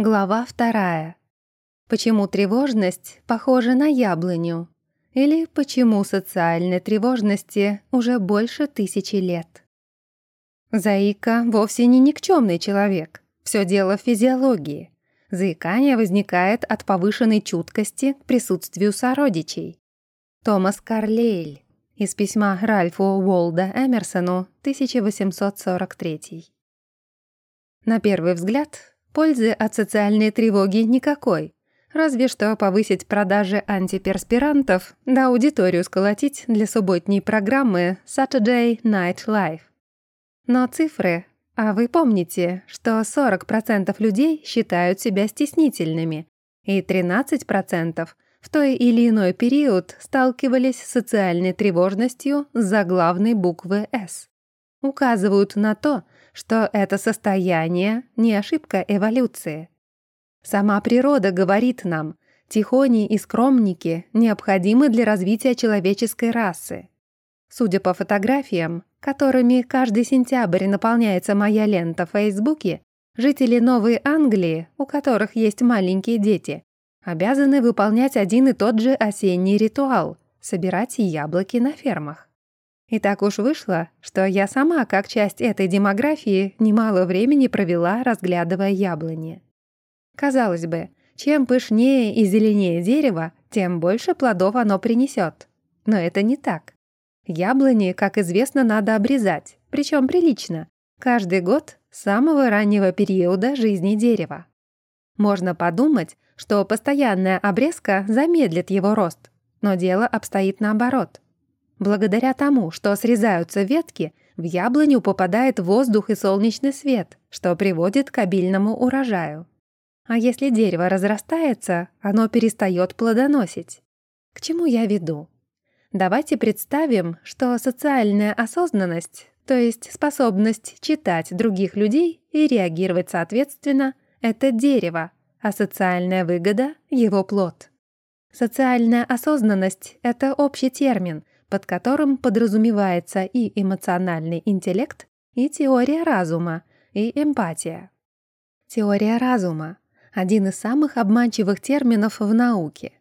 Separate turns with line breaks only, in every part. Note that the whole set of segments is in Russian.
Глава вторая. Почему тревожность похожа на яблоню? Или почему социальной тревожности уже больше тысячи лет? Заика вовсе не никчемный человек. Все дело в физиологии. Заикание возникает от повышенной чуткости к присутствию сородичей. Томас Карлейль из письма Ральфу Уолда Эмерсону, 1843. На первый взгляд, Пользы от социальной тревоги никакой. Разве что повысить продажи антиперспирантов, да аудиторию сколотить для субботней программы Saturday Night Live. Но цифры... А вы помните, что 40% людей считают себя стеснительными, и 13% в той или иной период сталкивались с социальной тревожностью с заглавной буквы «С». Указывают на то, что это состояние не ошибка эволюции. Сама природа говорит нам, тихони и скромники необходимы для развития человеческой расы. Судя по фотографиям, которыми каждый сентябрь наполняется моя лента в Фейсбуке, жители Новой Англии, у которых есть маленькие дети, обязаны выполнять один и тот же осенний ритуал – собирать яблоки на фермах. И так уж вышло, что я сама, как часть этой демографии, немало времени провела, разглядывая яблони. Казалось бы, чем пышнее и зеленее дерево, тем больше плодов оно принесет. Но это не так. Яблони, как известно, надо обрезать, причем прилично, каждый год с самого раннего периода жизни дерева. Можно подумать, что постоянная обрезка замедлит его рост, но дело обстоит наоборот. Благодаря тому, что срезаются ветки, в яблоню попадает воздух и солнечный свет, что приводит к обильному урожаю. А если дерево разрастается, оно перестает плодоносить. К чему я веду? Давайте представим, что социальная осознанность, то есть способность читать других людей и реагировать соответственно, это дерево, а социальная выгода — его плод. Социальная осознанность — это общий термин, под которым подразумевается и эмоциональный интеллект, и теория разума, и эмпатия. Теория разума — один из самых обманчивых терминов в науке.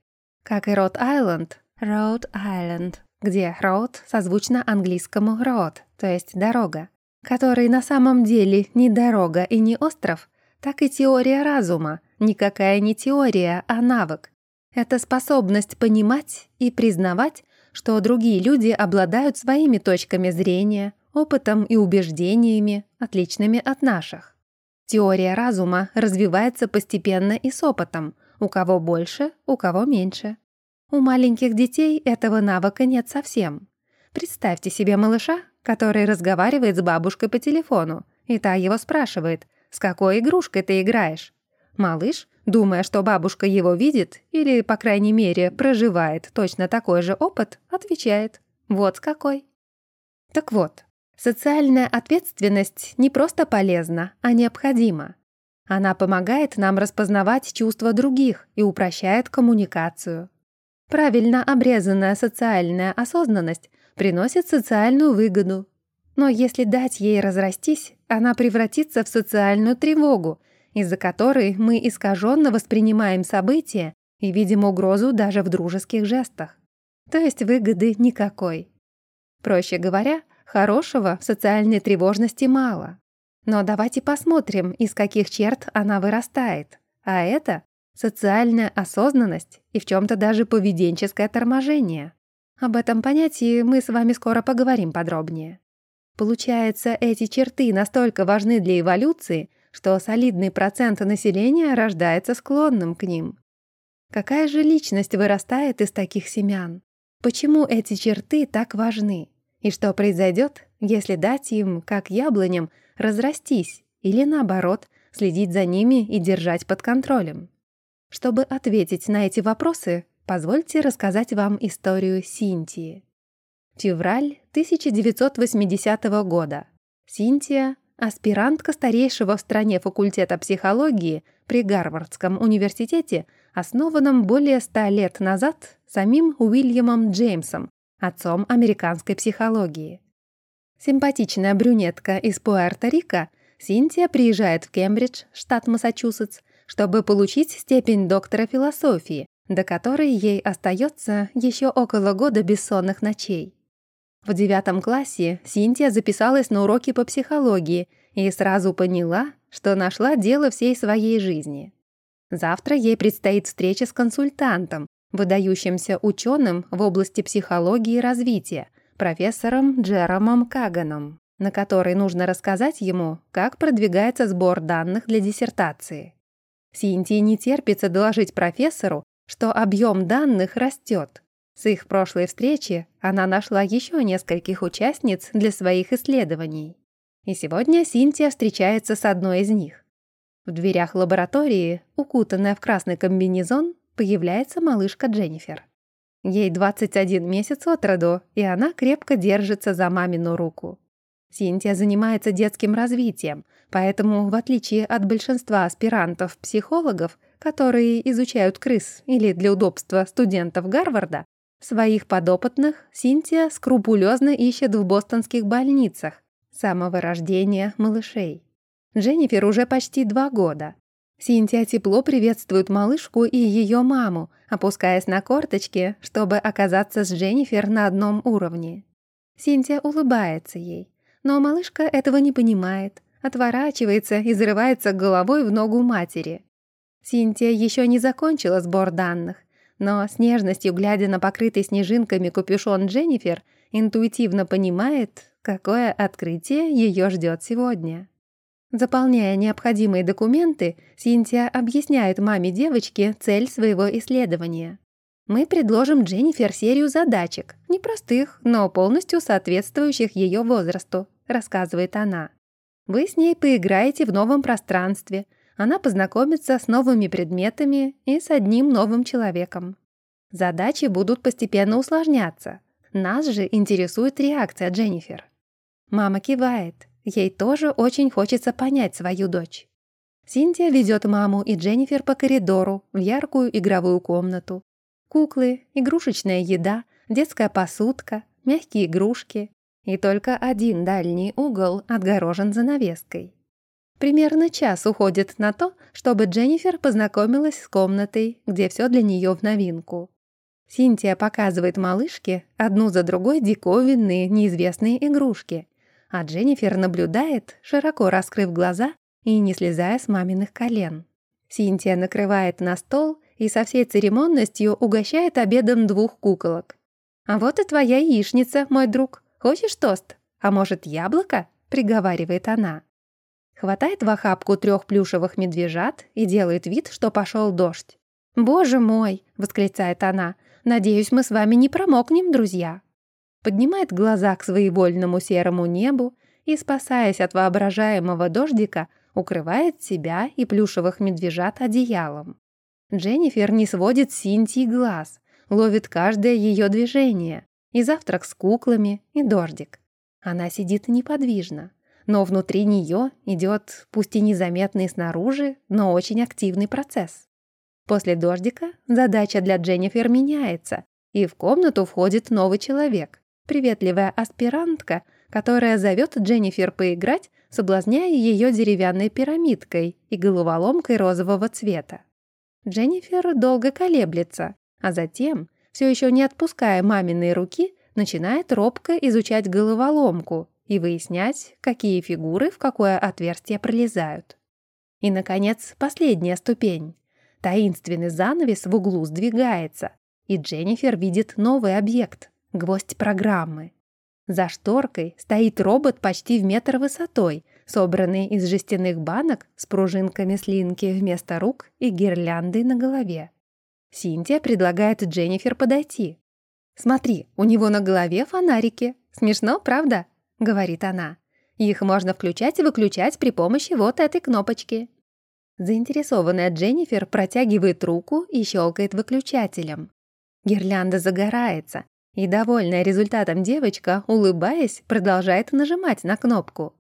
Как и Рот-Айленд, Роуд-Айленд, где роуд созвучно английскому road, то есть дорога, который на самом деле не дорога и не остров, так и теория разума, никакая не теория, а навык. Это способность понимать и признавать что другие люди обладают своими точками зрения, опытом и убеждениями, отличными от наших. Теория разума развивается постепенно и с опытом, у кого больше, у кого меньше. У маленьких детей этого навыка нет совсем. Представьте себе малыша, который разговаривает с бабушкой по телефону, и та его спрашивает, «С какой игрушкой ты играешь?» Малыш думая, что бабушка его видит или, по крайней мере, проживает точно такой же опыт, отвечает «Вот какой». Так вот, социальная ответственность не просто полезна, а необходима. Она помогает нам распознавать чувства других и упрощает коммуникацию. Правильно обрезанная социальная осознанность приносит социальную выгоду. Но если дать ей разрастись, она превратится в социальную тревогу из-за которой мы искаженно воспринимаем события и видим угрозу даже в дружеских жестах. То есть выгоды никакой. Проще говоря, хорошего в социальной тревожности мало. Но давайте посмотрим, из каких черт она вырастает. А это социальная осознанность и в чем-то даже поведенческое торможение. Об этом понятии мы с вами скоро поговорим подробнее. Получается, эти черты настолько важны для эволюции, что солидный процент населения рождается склонным к ним. Какая же личность вырастает из таких семян? Почему эти черты так важны? И что произойдет, если дать им, как яблоням, разрастись или, наоборот, следить за ними и держать под контролем? Чтобы ответить на эти вопросы, позвольте рассказать вам историю Синтии. Февраль 1980 года. Синтия аспирантка старейшего в стране факультета психологии при Гарвардском университете, основанном более ста лет назад самим Уильямом Джеймсом, отцом американской психологии. Симпатичная брюнетка из Пуэрто-Рико, Синтия приезжает в Кембридж, штат Массачусетс, чтобы получить степень доктора философии, до которой ей остается еще около года бессонных ночей. В девятом классе Синтия записалась на уроки по психологии и сразу поняла, что нашла дело всей своей жизни. Завтра ей предстоит встреча с консультантом, выдающимся ученым в области психологии и развития, профессором Джеромом Каганом, на которой нужно рассказать ему, как продвигается сбор данных для диссертации. Синтии не терпится доложить профессору, что объем данных растет. С их прошлой встречи она нашла еще нескольких участниц для своих исследований. И сегодня Синтия встречается с одной из них. В дверях лаборатории, укутанная в красный комбинезон, появляется малышка Дженнифер. Ей 21 месяц от роду, и она крепко держится за мамину руку. Синтия занимается детским развитием, поэтому, в отличие от большинства аспирантов-психологов, которые изучают крыс или для удобства студентов Гарварда, своих подопытных Синтия скрупулезно ищет в бостонских больницах с самого рождения малышей. Дженнифер уже почти два года. Синтия тепло приветствует малышку и ее маму, опускаясь на корточки, чтобы оказаться с Дженнифер на одном уровне. Синтия улыбается ей, но малышка этого не понимает, отворачивается и зарывается головой в ногу матери. Синтия еще не закончила сбор данных, но с нежностью, глядя на покрытый снежинками капюшон Дженнифер, интуитивно понимает, какое открытие ее ждет сегодня. Заполняя необходимые документы, Синтия объясняет маме девочки цель своего исследования. Мы предложим Дженнифер серию задачек, непростых, но полностью соответствующих ее возрасту, рассказывает она. Вы с ней поиграете в новом пространстве, она познакомится с новыми предметами и с одним новым человеком. Задачи будут постепенно усложняться. Нас же интересует реакция Дженнифер. Мама кивает. Ей тоже очень хочется понять свою дочь. Синтия ведет маму и Дженнифер по коридору в яркую игровую комнату. Куклы, игрушечная еда, детская посудка, мягкие игрушки. И только один дальний угол отгорожен занавеской. Примерно час уходит на то, чтобы Дженнифер познакомилась с комнатой, где все для нее в новинку. Синтия показывает малышке одну за другой диковинные, неизвестные игрушки — а Дженнифер наблюдает, широко раскрыв глаза и не слезая с маминых колен. Синтия накрывает на стол и со всей церемонностью угощает обедом двух куколок. «А вот и твоя яичница, мой друг. Хочешь тост? А может, яблоко?» — приговаривает она. Хватает в охапку трех плюшевых медвежат и делает вид, что пошел дождь. «Боже мой!» — восклицает она. «Надеюсь, мы с вами не промокнем, друзья» поднимает глаза к своевольному серому небу и, спасаясь от воображаемого дождика, укрывает себя и плюшевых медвежат одеялом. Дженнифер не сводит Синтии глаз, ловит каждое ее движение, и завтрак с куклами, и дождик. Она сидит неподвижно, но внутри нее идет, пусть и незаметный снаружи, но очень активный процесс. После дождика задача для Дженнифер меняется, и в комнату входит новый человек, приветливая аспирантка, которая зовет Дженнифер поиграть, соблазняя ее деревянной пирамидкой и головоломкой розового цвета. Дженнифер долго колеблется, а затем, все еще не отпуская маминой руки, начинает робко изучать головоломку и выяснять, какие фигуры в какое отверстие пролезают. И, наконец, последняя ступень. Таинственный занавес в углу сдвигается, и Дженнифер видит новый объект гвоздь программы. За шторкой стоит робот почти в метр высотой, собранный из жестяных банок с пружинками слинки вместо рук и гирляндой на голове. Синтия предлагает Дженнифер подойти. «Смотри, у него на голове фонарики. Смешно, правда?» — говорит она. «Их можно включать и выключать при помощи вот этой кнопочки». Заинтересованная Дженнифер протягивает руку и щелкает выключателем. Гирлянда загорается, и довольная результатом девочка, улыбаясь, продолжает нажимать на кнопку.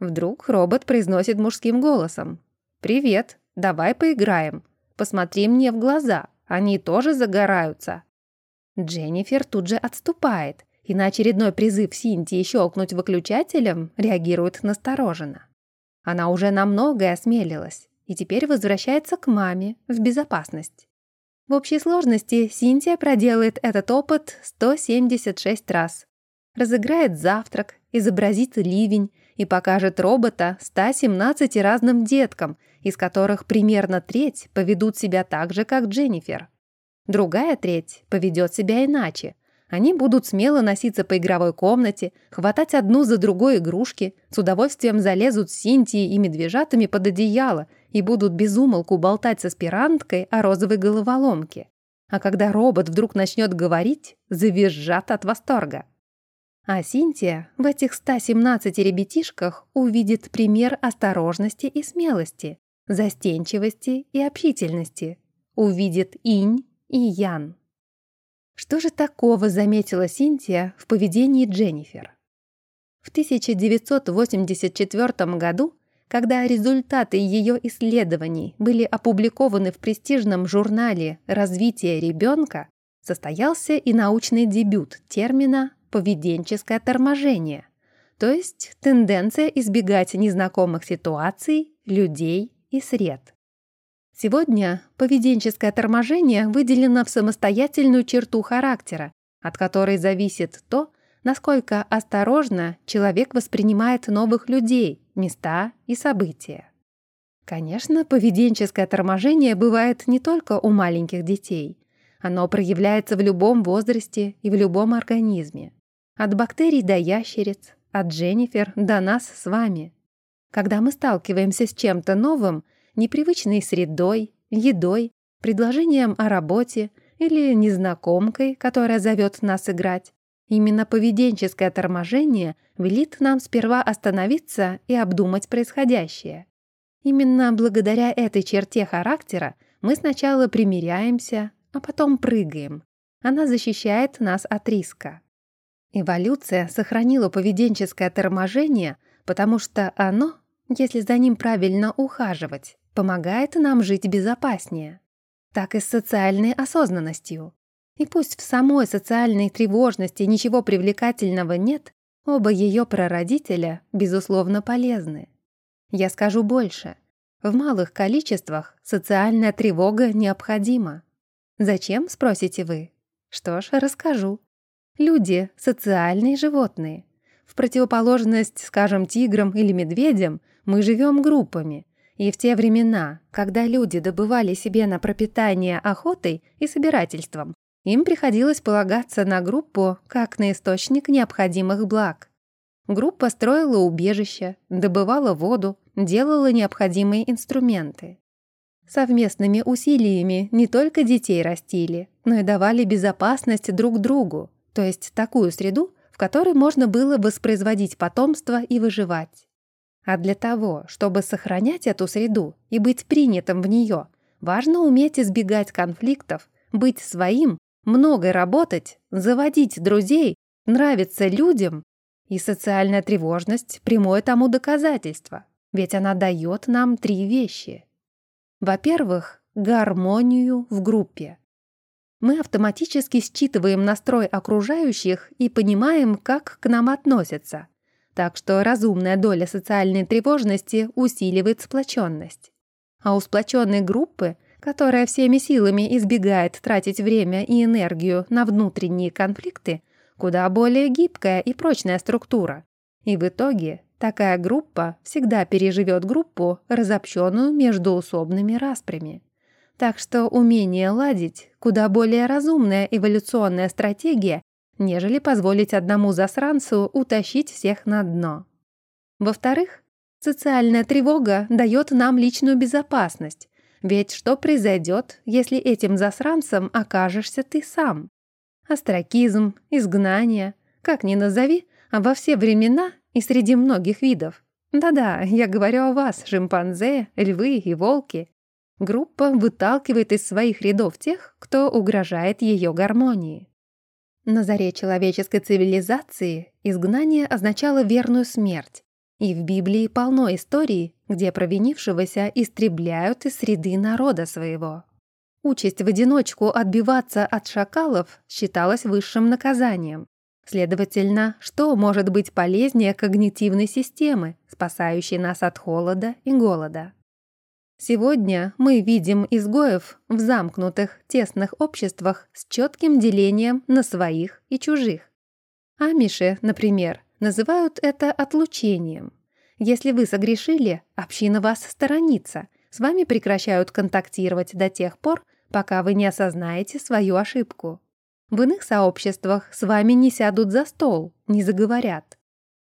Вдруг робот произносит мужским голосом. «Привет, давай поиграем. Посмотри мне в глаза, они тоже загораются». Дженнифер тут же отступает и на очередной призыв Синтии щелкнуть выключателем реагирует настороженно. Она уже на многое осмелилась, и теперь возвращается к маме в безопасность. В общей сложности Синтия проделает этот опыт 176 раз. Разыграет завтрак, изобразит ливень и покажет робота 117 разным деткам, из которых примерно треть поведут себя так же, как Дженнифер. Другая треть поведет себя иначе. Они будут смело носиться по игровой комнате, хватать одну за другой игрушки, с удовольствием залезут с Синтией и медвежатами под одеяло и будут безумолку болтать с аспиранткой о розовой головоломке. А когда робот вдруг начнет говорить, завизжат от восторга. А Синтия в этих 117 ребятишках увидит пример осторожности и смелости, застенчивости и общительности, увидит инь и ян. Что же такого заметила Синтия в поведении Дженнифер? В 1984 году когда результаты ее исследований были опубликованы в престижном журнале «Развитие ребенка», состоялся и научный дебют термина «поведенческое торможение», то есть тенденция избегать незнакомых ситуаций, людей и сред. Сегодня поведенческое торможение выделено в самостоятельную черту характера, от которой зависит то, насколько осторожно человек воспринимает новых людей, места и события. Конечно, поведенческое торможение бывает не только у маленьких детей. Оно проявляется в любом возрасте и в любом организме. От бактерий до ящериц, от Дженнифер до нас с вами. Когда мы сталкиваемся с чем-то новым, непривычной средой, едой, предложением о работе или незнакомкой, которая зовет нас играть, Именно поведенческое торможение велит нам сперва остановиться и обдумать происходящее. Именно благодаря этой черте характера мы сначала примиряемся, а потом прыгаем. Она защищает нас от риска. Эволюция сохранила поведенческое торможение, потому что оно, если за ним правильно ухаживать, помогает нам жить безопаснее. Так и с социальной осознанностью. И пусть в самой социальной тревожности ничего привлекательного нет, оба ее прародителя, безусловно, полезны. Я скажу больше. В малых количествах социальная тревога необходима. Зачем, спросите вы? Что ж, расскажу. Люди — социальные животные. В противоположность, скажем, тиграм или медведям, мы живем группами. И в те времена, когда люди добывали себе на пропитание охотой и собирательством, им приходилось полагаться на группу как на источник необходимых благ. Группа строила убежища, добывала воду, делала необходимые инструменты. Совместными усилиями не только детей растили, но и давали безопасность друг другу, то есть такую среду, в которой можно было воспроизводить потомство и выживать. А для того, чтобы сохранять эту среду и быть принятым в нее, важно уметь избегать конфликтов, быть своим много работать, заводить друзей, нравиться людям. И социальная тревожность – прямое тому доказательство, ведь она дает нам три вещи. Во-первых, гармонию в группе. Мы автоматически считываем настрой окружающих и понимаем, как к нам относятся. Так что разумная доля социальной тревожности усиливает сплоченность. А у сплоченной группы которая всеми силами избегает тратить время и энергию на внутренние конфликты, куда более гибкая и прочная структура. И в итоге такая группа всегда переживет группу, разобщенную между усобными распрями. Так что умение ладить – куда более разумная эволюционная стратегия, нежели позволить одному засранцу утащить всех на дно. Во-вторых, социальная тревога дает нам личную безопасность, ведь что произойдет, если этим засранцем окажешься ты сам? Остракизм, изгнание, как ни назови, а во все времена и среди многих видов. Да-да, я говорю о вас, шимпанзе, львы и волки. Группа выталкивает из своих рядов тех, кто угрожает ее гармонии. На заре человеческой цивилизации изгнание означало верную смерть, и в Библии полно историй, где провинившегося истребляют из среды народа своего. Участь в одиночку отбиваться от шакалов считалась высшим наказанием. Следовательно, что может быть полезнее когнитивной системы, спасающей нас от холода и голода? Сегодня мы видим изгоев в замкнутых, тесных обществах с четким делением на своих и чужих. Амиши, например, называют это отлучением. Если вы согрешили, община вас сторонится, с вами прекращают контактировать до тех пор, пока вы не осознаете свою ошибку. В иных сообществах с вами не сядут за стол, не заговорят.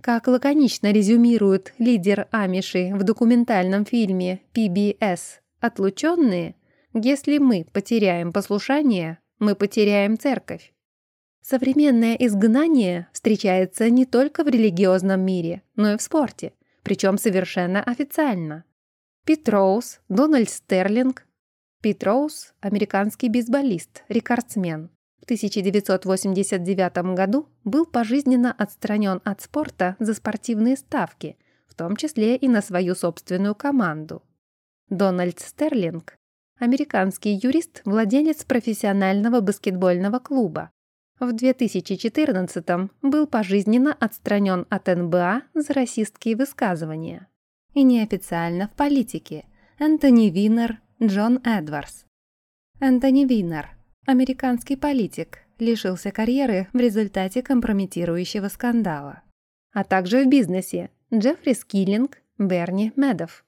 Как лаконично резюмирует лидер Амиши в документальном фильме PBS «Отлученные», если мы потеряем послушание, мы потеряем церковь. Современное изгнание встречается не только в религиозном мире, но и в спорте, причем совершенно официально. Пит Роуз, Дональд Стерлинг. Пит Роуз – американский бейсболист, рекордсмен, в 1989 году был пожизненно отстранен от спорта за спортивные ставки, в том числе и на свою собственную команду. Дональд Стерлинг – американский юрист, владелец профессионального баскетбольного клуба. В 2014 был пожизненно отстранен от НБА за расистские высказывания. И неофициально в политике – Энтони Винер, Джон Эдвардс. Энтони Винер – Американский политик лишился карьеры в результате компрометирующего скандала. А также в бизнесе Джеффри Скиллинг, Берни Мэдофф.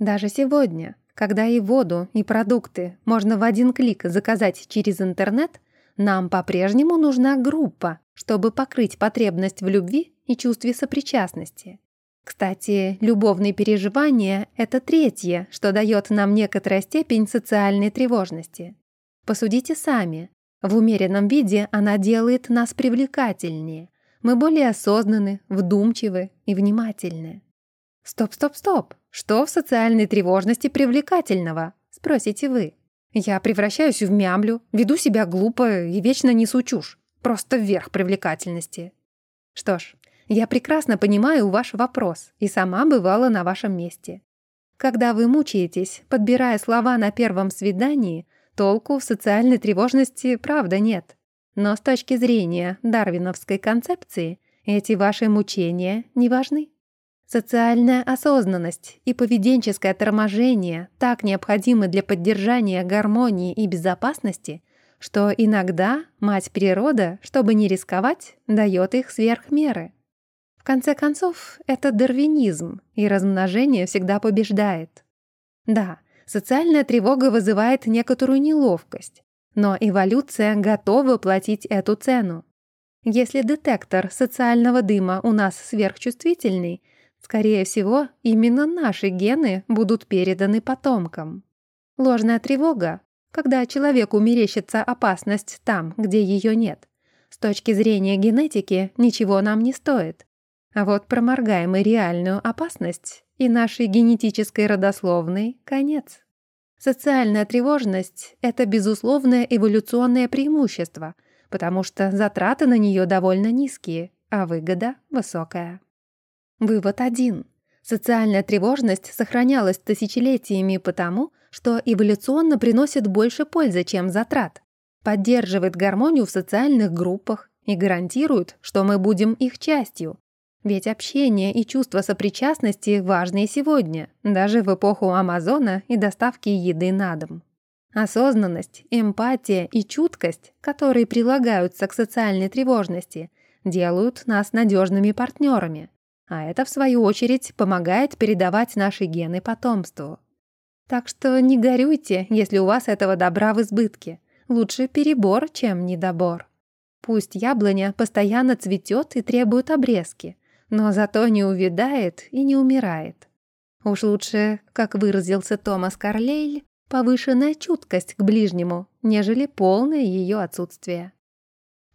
Даже сегодня, когда и воду, и продукты можно в один клик заказать через интернет, нам по-прежнему нужна группа, чтобы покрыть потребность в любви и чувстве сопричастности. Кстати, любовные переживания – это третье, что дает нам некоторая степень социальной тревожности. Посудите сами. В умеренном виде она делает нас привлекательнее. Мы более осознанны, вдумчивы и внимательны. «Стоп, стоп, стоп! Что в социальной тревожности привлекательного?» – спросите вы. Я превращаюсь в мямлю, веду себя глупо и вечно несу чушь. Просто вверх привлекательности. Что ж, я прекрасно понимаю ваш вопрос и сама бывала на вашем месте. Когда вы мучаетесь, подбирая слова на первом свидании, Толку в социальной тревожности правда нет. Но с точки зрения дарвиновской концепции эти ваши мучения не важны. Социальная осознанность и поведенческое торможение так необходимы для поддержания гармонии и безопасности, что иногда мать природа, чтобы не рисковать, дает их сверх меры. В конце концов, это дарвинизм, и размножение всегда побеждает. Да, социальная тревога вызывает некоторую неловкость, но эволюция готова платить эту цену. Если детектор социального дыма у нас сверхчувствительный, скорее всего, именно наши гены будут переданы потомкам. Ложная тревога, когда человеку мерещится опасность там, где ее нет, с точки зрения генетики ничего нам не стоит. А вот проморгаем реальную опасность, и нашей генетической родословной конец. Социальная тревожность – это безусловное эволюционное преимущество, потому что затраты на нее довольно низкие, а выгода высокая. Вывод один. Социальная тревожность сохранялась тысячелетиями потому, что эволюционно приносит больше пользы, чем затрат, поддерживает гармонию в социальных группах и гарантирует, что мы будем их частью, ведь общение и чувство сопричастности важны и сегодня, даже в эпоху Амазона и доставки еды на дом. Осознанность, эмпатия и чуткость, которые прилагаются к социальной тревожности, делают нас надежными партнерами, а это, в свою очередь, помогает передавать наши гены потомству. Так что не горюйте, если у вас этого добра в избытке. Лучше перебор, чем недобор. Пусть яблоня постоянно цветет и требует обрезки – но зато не увядает и не умирает. Уж лучше, как выразился Томас Карлейль, повышенная чуткость к ближнему, нежели полное ее отсутствие.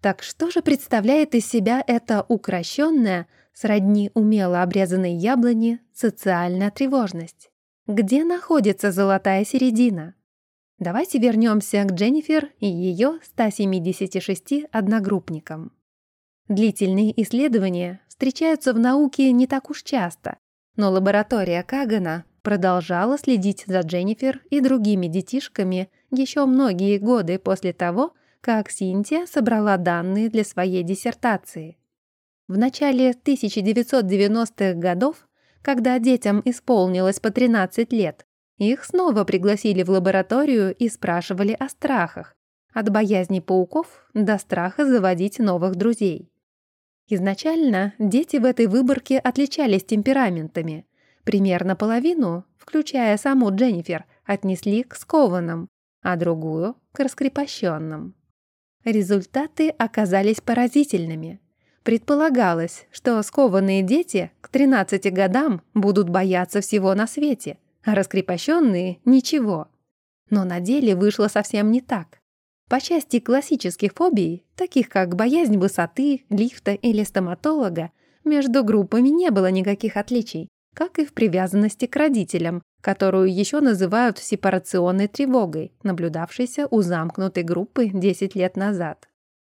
Так что же представляет из себя эта укращенная, сродни умело обрезанной яблони, социальная тревожность? Где находится золотая середина? Давайте вернемся к Дженнифер и ее 176 одногруппникам. Длительные исследования встречаются в науке не так уж часто, но лаборатория Кагана продолжала следить за Дженнифер и другими детишками еще многие годы после того, как Синтия собрала данные для своей диссертации. В начале 1990-х годов, когда детям исполнилось по 13 лет, Их снова пригласили в лабораторию и спрашивали о страхах, от боязни пауков до страха заводить новых друзей. Изначально дети в этой выборке отличались темпераментами. Примерно половину, включая саму Дженнифер, отнесли к скованным, а другую — к раскрепощенным. Результаты оказались поразительными. Предполагалось, что скованные дети к 13 годам будут бояться всего на свете, а раскрепощенные — ничего. Но на деле вышло совсем не так. По части классических фобий, таких как боязнь высоты, лифта или стоматолога, между группами не было никаких отличий, как и в привязанности к родителям, которую еще называют сепарационной тревогой, наблюдавшейся у замкнутой группы 10 лет назад.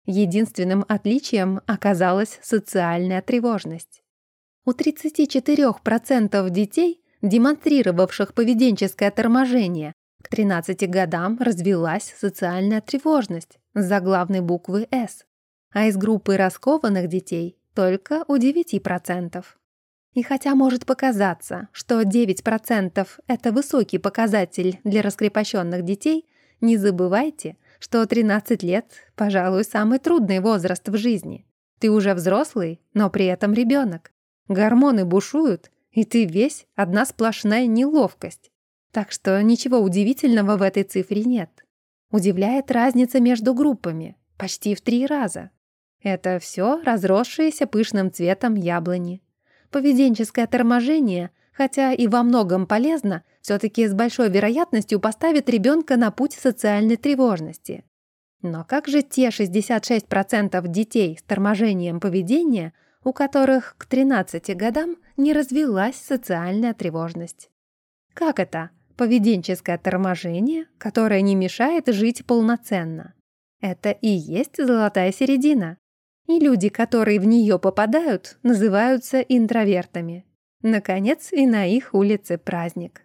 Единственным отличием оказалась социальная тревожность. У 34% детей, демонстрировавших поведенческое торможение, к 13 годам развилась социальная тревожность с заглавной буквы «С», а из группы раскованных детей только у 9%. И хотя может показаться, что 9% — это высокий показатель для раскрепощенных детей, не забывайте, что 13 лет, пожалуй, самый трудный возраст в жизни. Ты уже взрослый, но при этом ребенок. Гормоны бушуют, и ты весь одна сплошная неловкость. Так что ничего удивительного в этой цифре нет. Удивляет разница между группами, почти в три раза. Это все разросшиеся пышным цветом яблони. Поведенческое торможение, хотя и во многом полезно, все-таки с большой вероятностью поставит ребенка на путь социальной тревожности. Но как же те 66% детей с торможением поведения, у которых к 13 годам не развилась социальная тревожность? Как это? Поведенческое торможение, которое не мешает жить полноценно. Это и есть золотая середина. И люди, которые в нее попадают, называются интровертами. Наконец, и на их улице праздник.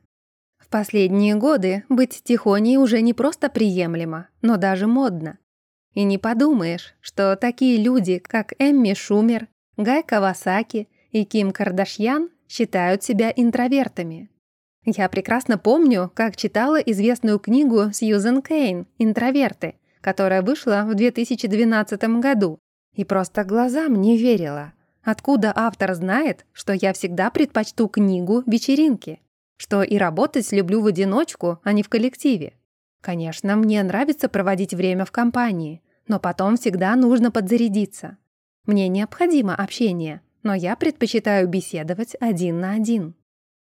В последние годы быть тихоней уже не просто приемлемо, но даже модно. И не подумаешь, что такие люди, как Эмми Шумер, Гай Кавасаки и Ким Кардашьян считают себя интровертами. Я прекрасно помню, как читала известную книгу Сьюзен Кейн «Интроверты», которая вышла в 2012 году, и просто глазам не верила. Откуда автор знает, что я всегда предпочту книгу вечеринки? Что и работать люблю в одиночку, а не в коллективе? Конечно, мне нравится проводить время в компании, но потом всегда нужно подзарядиться. Мне необходимо общение, но я предпочитаю беседовать один на один.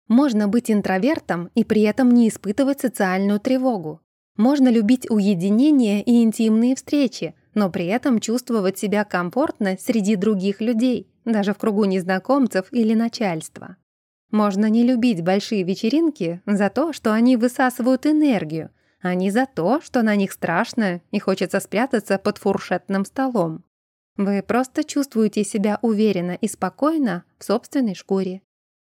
Можно быть интровертом и при этом не испытывать социальную тревогу. Можно любить уединение и интимные встречи, но при этом чувствовать себя комфортно среди других людей, даже в кругу незнакомцев или начальства. Можно не любить большие вечеринки за то, что они высасывают энергию, а не за то, что на них страшно и хочется спрятаться под фуршетным столом. Вы просто чувствуете себя уверенно и спокойно в собственной шкуре.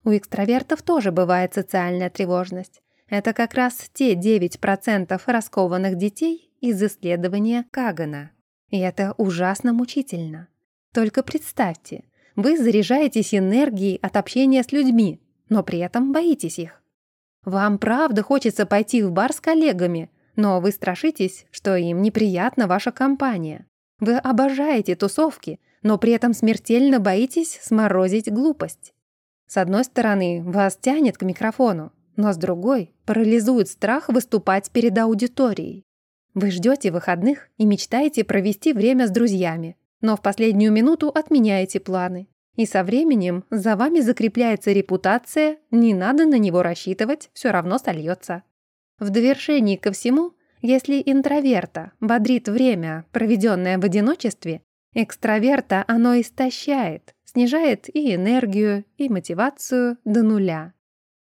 У экстравертов тоже бывает социальная тревожность. Это как раз те 9% раскованных детей из исследования Кагана. И это ужасно мучительно. Только представьте, вы заряжаетесь энергией от общения с людьми, но при этом боитесь их. Вам правда хочется пойти в бар с коллегами, но вы страшитесь, что им неприятна ваша компания. Вы обожаете тусовки, но при этом смертельно боитесь сморозить глупость. С одной стороны, вас тянет к микрофону, но с другой парализует страх выступать перед аудиторией. Вы ждете выходных и мечтаете провести время с друзьями, но в последнюю минуту отменяете планы. И со временем за вами закрепляется репутация, не надо на него рассчитывать, все равно сольется. В довершении ко всему, если интроверта бодрит время, проведенное в одиночестве, экстраверта оно истощает, снижает и энергию, и мотивацию до нуля.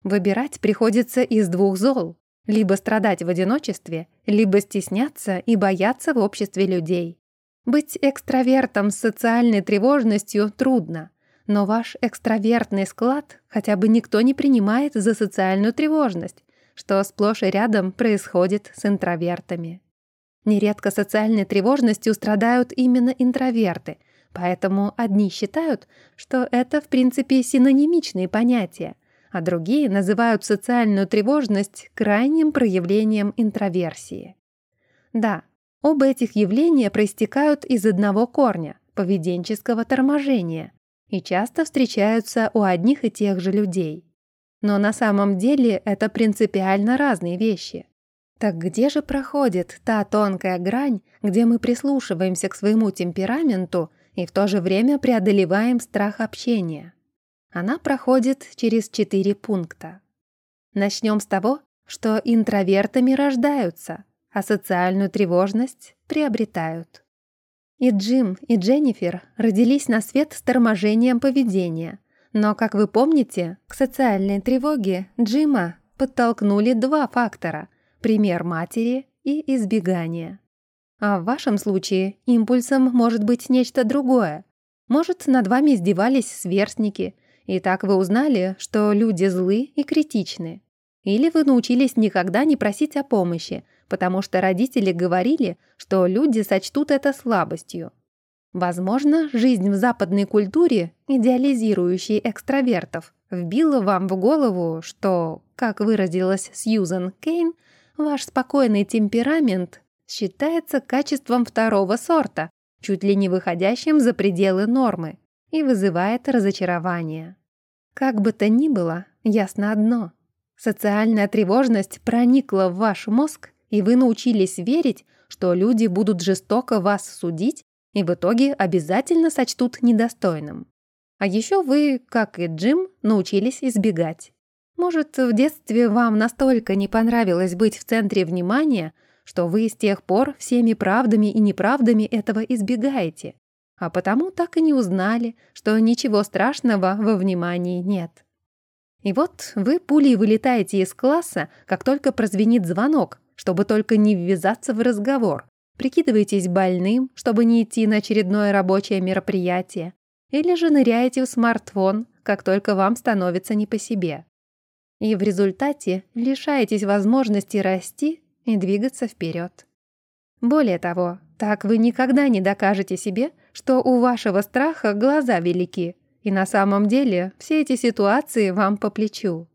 Выбирать приходится из двух зол. Либо страдать в одиночестве, либо стесняться и бояться в обществе людей. Быть экстравертом с социальной тревожностью трудно, но ваш экстравертный склад хотя бы никто не принимает за социальную тревожность, что сплошь и рядом происходит с интровертами. Нередко социальной тревожностью страдают именно интроверты – Поэтому одни считают, что это в принципе синонимичные понятия, а другие называют социальную тревожность крайним проявлением интроверсии. Да, оба этих явления проистекают из одного корня – поведенческого торможения и часто встречаются у одних и тех же людей. Но на самом деле это принципиально разные вещи. Так где же проходит та тонкая грань, где мы прислушиваемся к своему темпераменту и в то же время преодолеваем страх общения? Она проходит через четыре пункта. Начнем с того, что интровертами рождаются, а социальную тревожность приобретают. И Джим, и Дженнифер родились на свет с торможением поведения. Но, как вы помните, к социальной тревоге Джима подтолкнули два фактора – пример матери и избегание. А в вашем случае импульсом может быть нечто другое. Может, над вами издевались сверстники – и так вы узнали, что люди злы и критичны. Или вы научились никогда не просить о помощи, потому что родители говорили, что люди сочтут это слабостью. Возможно, жизнь в западной культуре, идеализирующей экстравертов, вбила вам в голову, что, как выразилась Сьюзен Кейн, ваш спокойный темперамент считается качеством второго сорта, чуть ли не выходящим за пределы нормы, и вызывает разочарование. Как бы то ни было, ясно одно. Социальная тревожность проникла в ваш мозг, и вы научились верить, что люди будут жестоко вас судить и в итоге обязательно сочтут недостойным. А еще вы, как и Джим, научились избегать. Может, в детстве вам настолько не понравилось быть в центре внимания, что вы с тех пор всеми правдами и неправдами этого избегаете а потому так и не узнали, что ничего страшного во внимании нет. И вот вы пулей вылетаете из класса, как только прозвенит звонок, чтобы только не ввязаться в разговор. Прикидываетесь больным, чтобы не идти на очередное рабочее мероприятие. Или же ныряете в смартфон, как только вам становится не по себе. И в результате лишаетесь возможности расти и двигаться вперед. Более того, так вы никогда не докажете себе, что у вашего страха глаза велики, и на самом деле все эти ситуации вам по плечу.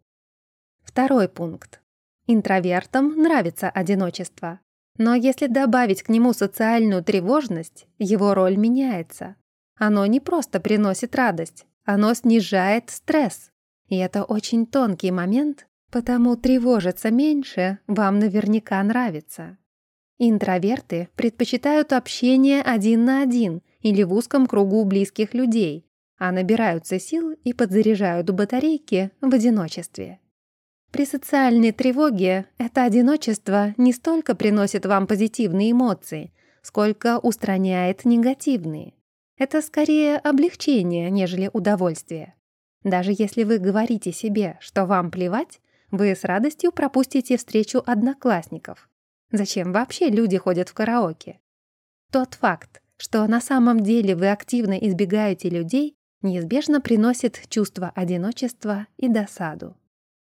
Второй пункт. Интровертам нравится одиночество. Но если добавить к нему социальную тревожность, его роль меняется. Оно не просто приносит радость, оно снижает стресс. И это очень тонкий момент, потому тревожиться меньше вам наверняка нравится. Интроверты предпочитают общение один на один или в узком кругу близких людей, а набираются сил и подзаряжают батарейки в одиночестве. При социальной тревоге это одиночество не столько приносит вам позитивные эмоции, сколько устраняет негативные. Это скорее облегчение, нежели удовольствие. Даже если вы говорите себе, что вам плевать, вы с радостью пропустите встречу одноклассников, Зачем вообще люди ходят в караоке? Тот факт, что на самом деле вы активно избегаете людей, неизбежно приносит чувство одиночества и досаду.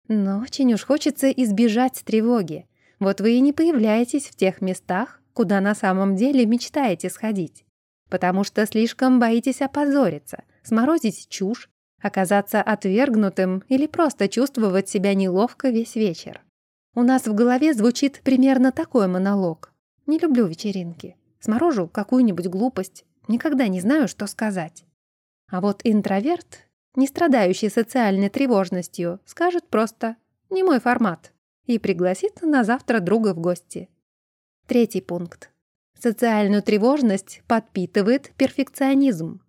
Но очень уж хочется избежать тревоги. Вот вы и не появляетесь в тех местах, куда на самом деле мечтаете сходить. Потому что слишком боитесь опозориться, сморозить чушь, оказаться отвергнутым или просто чувствовать себя неловко весь вечер. У нас в голове звучит примерно такой монолог. Не люблю вечеринки. Сморожу какую-нибудь глупость. Никогда не знаю, что сказать. А вот интроверт, не страдающий социальной тревожностью, скажет просто «не мой формат» и пригласит на завтра друга в гости. Третий пункт. Социальную тревожность подпитывает перфекционизм.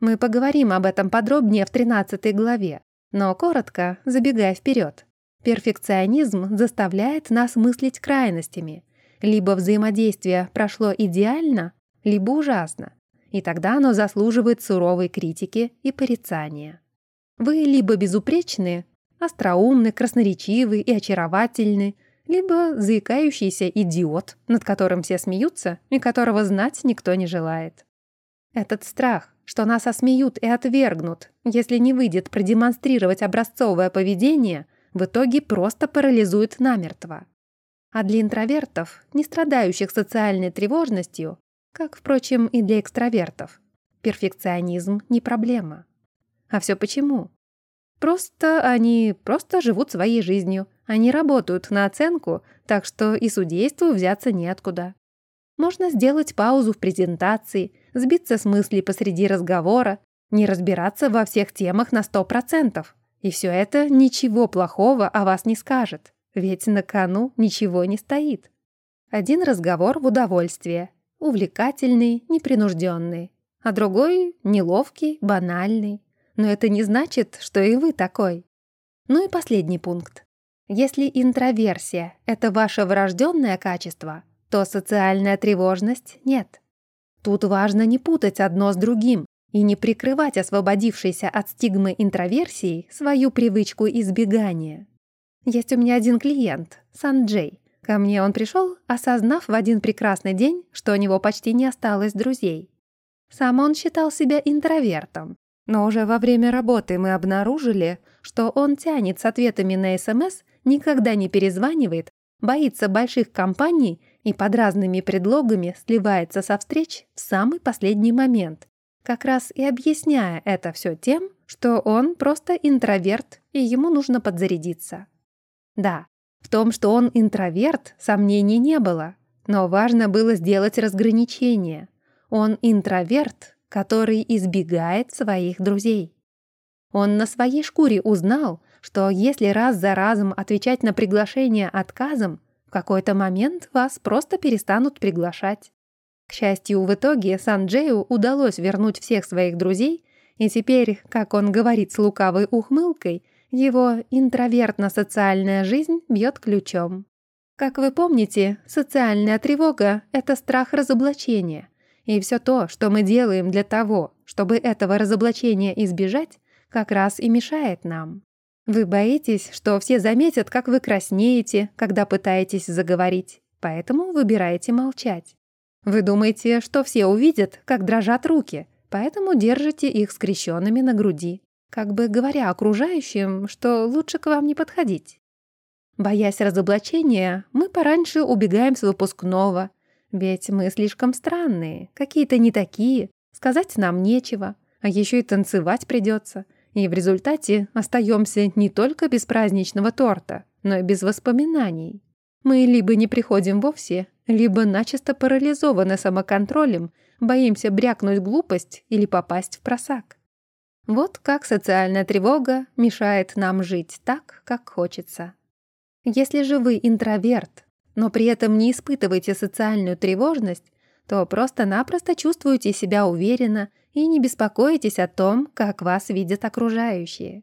Мы поговорим об этом подробнее в 13 главе, но коротко, забегая вперед. Перфекционизм заставляет нас мыслить крайностями. Либо взаимодействие прошло идеально, либо ужасно, и тогда оно заслуживает суровой критики и порицания. Вы либо безупречны, остроумны, красноречивы и очаровательны, либо заикающийся идиот, над которым все смеются и которого знать никто не желает. Этот страх, что нас осмеют и отвергнут, если не выйдет продемонстрировать образцовое поведение – в итоге просто парализует намертво. А для интровертов, не страдающих социальной тревожностью, как, впрочем, и для экстравертов, перфекционизм не проблема. А все почему? Просто они просто живут своей жизнью. Они работают на оценку, так что и судейству взяться неоткуда. Можно сделать паузу в презентации, сбиться с мыслей посреди разговора, не разбираться во всех темах на сто процентов. И все это ничего плохого о вас не скажет, ведь на кону ничего не стоит. Один разговор в удовольствие, увлекательный, непринужденный, а другой — неловкий, банальный. Но это не значит, что и вы такой. Ну и последний пункт. Если интроверсия — это ваше врожденное качество, то социальная тревожность — нет. Тут важно не путать одно с другим и не прикрывать освободившейся от стигмы интроверсии свою привычку избегания. Есть у меня один клиент, Санджей. Ко мне он пришел, осознав в один прекрасный день, что у него почти не осталось друзей. Сам он считал себя интровертом, но уже во время работы мы обнаружили, что он тянет с ответами на СМС, никогда не перезванивает, боится больших компаний и под разными предлогами сливается со встреч в самый последний момент, как раз и объясняя это все тем, что он просто интроверт и ему нужно подзарядиться. Да, в том, что он интроверт, сомнений не было, но важно было сделать разграничение. Он интроверт, который избегает своих друзей. Он на своей шкуре узнал, что если раз за разом отвечать на приглашение отказом, в какой-то момент вас просто перестанут приглашать. К счастью, в итоге Санджею удалось вернуть всех своих друзей, и теперь, как он говорит с лукавой ухмылкой, его интровертно-социальная жизнь бьет ключом. Как вы помните, социальная тревога — это страх разоблачения. И все то, что мы делаем для того, чтобы этого разоблачения избежать, как раз и мешает нам. Вы боитесь, что все заметят, как вы краснеете, когда пытаетесь заговорить, поэтому выбираете молчать. Вы думаете, что все увидят, как дрожат руки, поэтому держите их скрещенными на груди, как бы говоря окружающим, что лучше к вам не подходить. Боясь разоблачения, мы пораньше убегаем с выпускного, ведь мы слишком странные, какие-то не такие, сказать нам нечего, а еще и танцевать придется — и в результате остаемся не только без праздничного торта, но и без воспоминаний. Мы либо не приходим вовсе, либо начисто парализованы самоконтролем, боимся брякнуть глупость или попасть в просак. Вот как социальная тревога мешает нам жить так, как хочется. Если же вы интроверт, но при этом не испытываете социальную тревожность, то просто-напросто чувствуете себя уверенно и не беспокойтесь о том, как вас видят окружающие.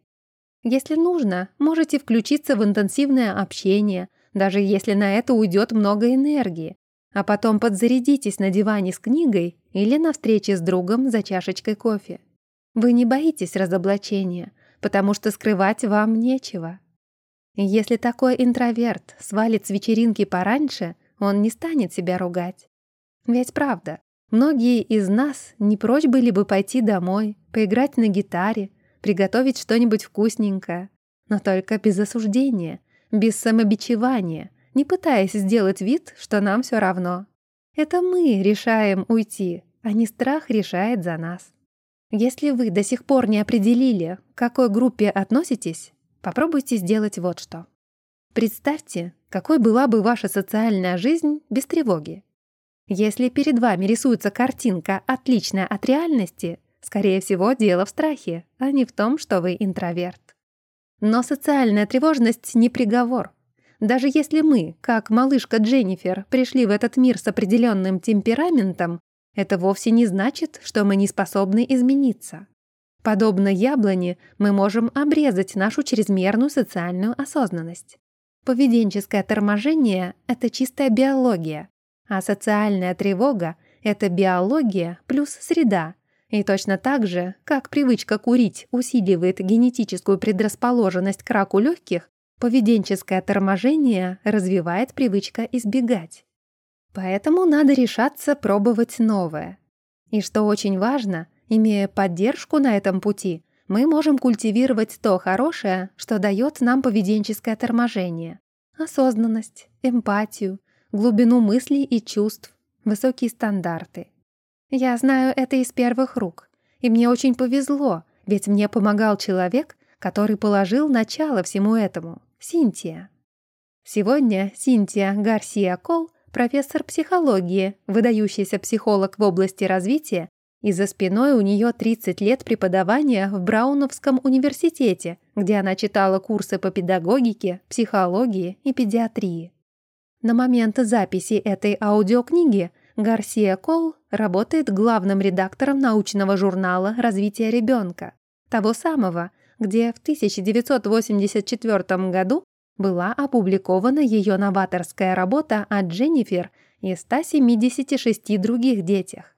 Если нужно, можете включиться в интенсивное общение, даже если на это уйдет много энергии, а потом подзарядитесь на диване с книгой или на встрече с другом за чашечкой кофе. Вы не боитесь разоблачения, потому что скрывать вам нечего. Если такой интроверт свалит с вечеринки пораньше, он не станет себя ругать. Ведь правда, Многие из нас не прочь были бы пойти домой, поиграть на гитаре, приготовить что-нибудь вкусненькое, но только без осуждения, без самобичевания, не пытаясь сделать вид, что нам все равно. Это мы решаем уйти, а не страх решает за нас. Если вы до сих пор не определили, к какой группе относитесь, попробуйте сделать вот что. Представьте, какой была бы ваша социальная жизнь без тревоги. Если перед вами рисуется картинка, отличная от реальности, скорее всего, дело в страхе, а не в том, что вы интроверт. Но социальная тревожность не приговор. Даже если мы, как малышка Дженнифер, пришли в этот мир с определенным темпераментом, это вовсе не значит, что мы не способны измениться. Подобно яблоне, мы можем обрезать нашу чрезмерную социальную осознанность. Поведенческое торможение — это чистая биология, а социальная тревога — это биология плюс среда. И точно так же, как привычка курить усиливает генетическую предрасположенность к раку легких, поведенческое торможение развивает привычка избегать. Поэтому надо решаться пробовать новое. И что очень важно, имея поддержку на этом пути, мы можем культивировать то хорошее, что дает нам поведенческое торможение. Осознанность, эмпатию, глубину мыслей и чувств, высокие стандарты. Я знаю это из первых рук, и мне очень повезло, ведь мне помогал человек, который положил начало всему этому — Синтия. Сегодня Синтия Гарсия Кол — профессор психологии, выдающийся психолог в области развития, и за спиной у нее 30 лет преподавания в Брауновском университете, где она читала курсы по педагогике, психологии и педиатрии. На момент записи этой аудиокниги Гарсия Кол работает главным редактором научного журнала «Развитие ребенка», того самого, где в 1984 году была опубликована ее новаторская работа о Дженнифер и 176 других детях.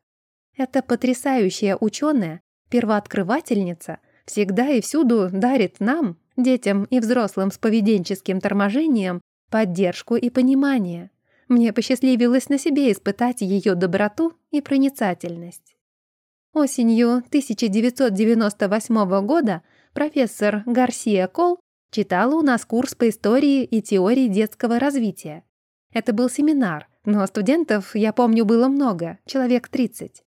Эта потрясающая ученая, первооткрывательница, всегда и всюду дарит нам, детям и взрослым с поведенческим торможением, поддержку и понимание. Мне посчастливилось на себе испытать ее доброту и проницательность. Осенью 1998 года профессор Гарсия Кол читала у нас курс по истории и теории детского развития. Это был семинар, но студентов, я помню, было много, человек 30.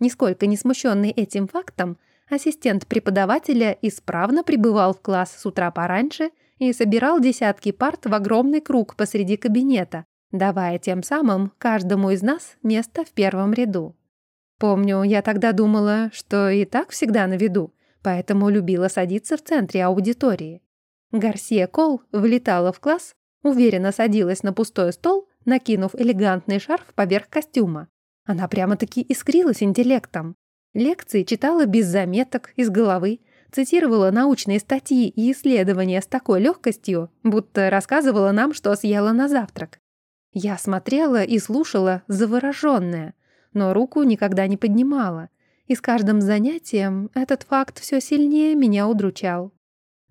Нисколько не смущенный этим фактом, ассистент преподавателя исправно пребывал в класс с утра пораньше и собирал десятки парт в огромный круг посреди кабинета, давая тем самым каждому из нас место в первом ряду. Помню, я тогда думала, что и так всегда на виду, поэтому любила садиться в центре аудитории. Гарсия Кол влетала в класс, уверенно садилась на пустой стол, накинув элегантный шарф поверх костюма. Она прямо-таки искрилась интеллектом. Лекции читала без заметок, из головы, цитировала научные статьи и исследования с такой легкостью, будто рассказывала нам, что съела на завтрак. Я смотрела и слушала завороженная, но руку никогда не поднимала, и с каждым занятием этот факт все сильнее меня удручал.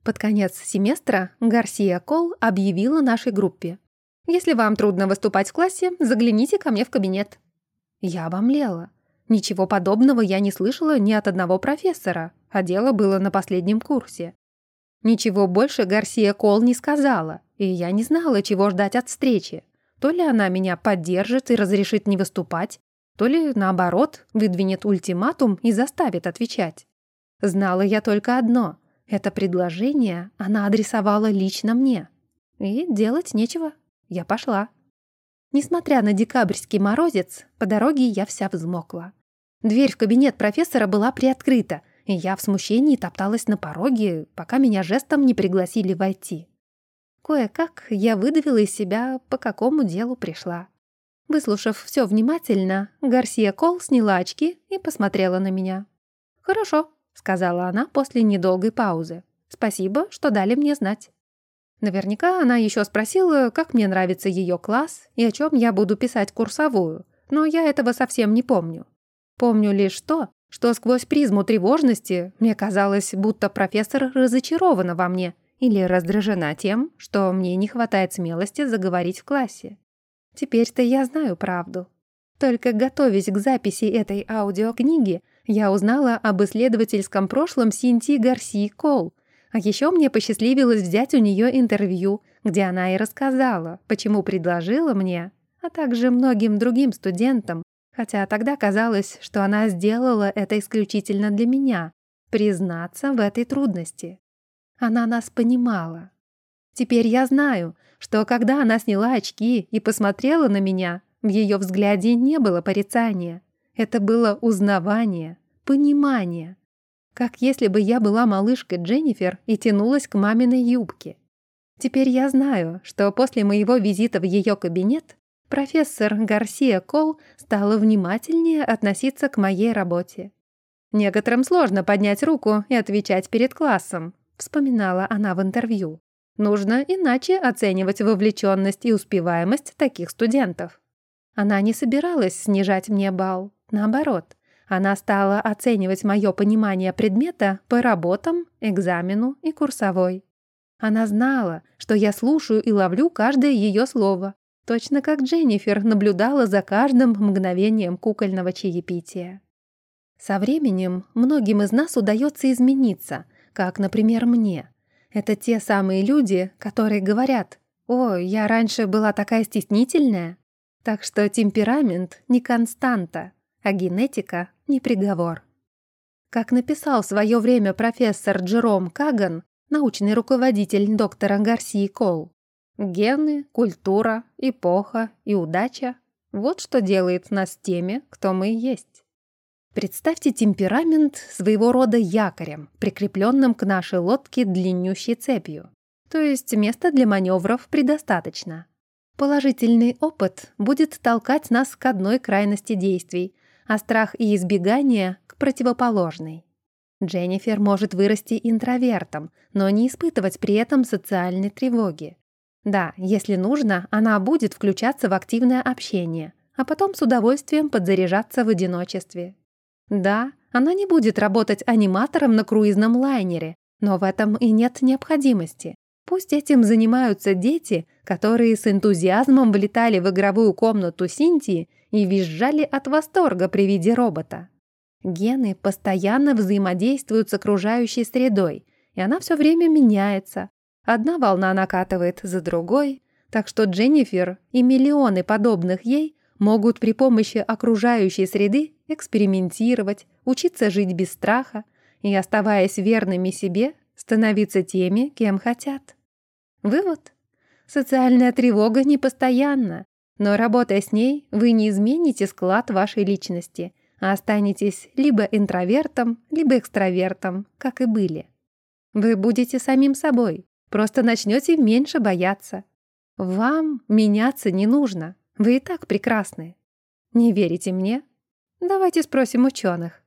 Под конец семестра Гарсия Кол объявила нашей группе. «Если вам трудно выступать в классе, загляните ко мне в кабинет». Я обомлела. Ничего подобного я не слышала ни от одного профессора, а дело было на последнем курсе. Ничего больше Гарсия Кол не сказала, и я не знала, чего ждать от встречи. То ли она меня поддержит и разрешит не выступать, то ли, наоборот, выдвинет ультиматум и заставит отвечать. Знала я только одно — это предложение она адресовала лично мне. И делать нечего. Я пошла. Несмотря на декабрьский морозец, по дороге я вся взмокла. Дверь в кабинет профессора была приоткрыта, и я в смущении топталась на пороге, пока меня жестом не пригласили войти. Кое-как я выдавила из себя, по какому делу пришла. Выслушав все внимательно, Гарсия Кол сняла очки и посмотрела на меня. «Хорошо», — сказала она после недолгой паузы. «Спасибо, что дали мне знать». Наверняка она еще спросила, как мне нравится ее класс и о чем я буду писать курсовую, но я этого совсем не помню. Помню лишь то, что сквозь призму тревожности мне казалось, будто профессор разочарована во мне или раздражена тем, что мне не хватает смелости заговорить в классе. Теперь-то я знаю правду. Только готовясь к записи этой аудиокниги, я узнала об исследовательском прошлом Синтии Гарси Кол, а еще мне посчастливилось взять у нее интервью, где она и рассказала, почему предложила мне, а также многим другим студентам, хотя тогда казалось, что она сделала это исключительно для меня, признаться в этой трудности. Она нас понимала. Теперь я знаю, что когда она сняла очки и посмотрела на меня, в ее взгляде не было порицания. Это было узнавание, понимание. Как если бы я была малышкой Дженнифер и тянулась к маминой юбке. Теперь я знаю, что после моего визита в ее кабинет профессор Гарсия Кол стала внимательнее относиться к моей работе. Некоторым сложно поднять руку и отвечать перед классом, вспоминала она в интервью. Нужно иначе оценивать вовлеченность и успеваемость таких студентов. Она не собиралась снижать мне балл. Наоборот, она стала оценивать мое понимание предмета по работам, экзамену и курсовой. Она знала, что я слушаю и ловлю каждое ее слово, точно как Дженнифер наблюдала за каждым мгновением кукольного чаепития. Со временем многим из нас удается измениться, как, например, мне. Это те самые люди, которые говорят «Ой, я раньше была такая стеснительная». Так что темперамент не константа, а генетика не приговор. Как написал в свое время профессор Джером Каган, научный руководитель доктора Гарсии Кол. Гены, культура, эпоха и удача — вот что делает нас теми, кто мы есть. Представьте темперамент своего рода якорем, прикрепленным к нашей лодке длиннющей цепью. То есть места для маневров предостаточно. Положительный опыт будет толкать нас к одной крайности действий, а страх и избегание — к противоположной. Дженнифер может вырасти интровертом, но не испытывать при этом социальной тревоги. Да, если нужно, она будет включаться в активное общение, а потом с удовольствием подзаряжаться в одиночестве. Да, она не будет работать аниматором на круизном лайнере, но в этом и нет необходимости. Пусть этим занимаются дети, которые с энтузиазмом влетали в игровую комнату Синтии и визжали от восторга при виде робота. Гены постоянно взаимодействуют с окружающей средой, и она все время меняется. Одна волна накатывает за другой, так что Дженнифер и миллионы подобных ей могут при помощи окружающей среды экспериментировать, учиться жить без страха и, оставаясь верными себе, становиться теми, кем хотят. Вывод. Социальная тревога непостоянна, но работая с ней, вы не измените склад вашей личности, а останетесь либо интровертом, либо экстравертом, как и были. Вы будете самим собой, просто начнете меньше бояться. Вам меняться не нужно, вы и так прекрасны. Не верите мне? Давайте спросим ученых.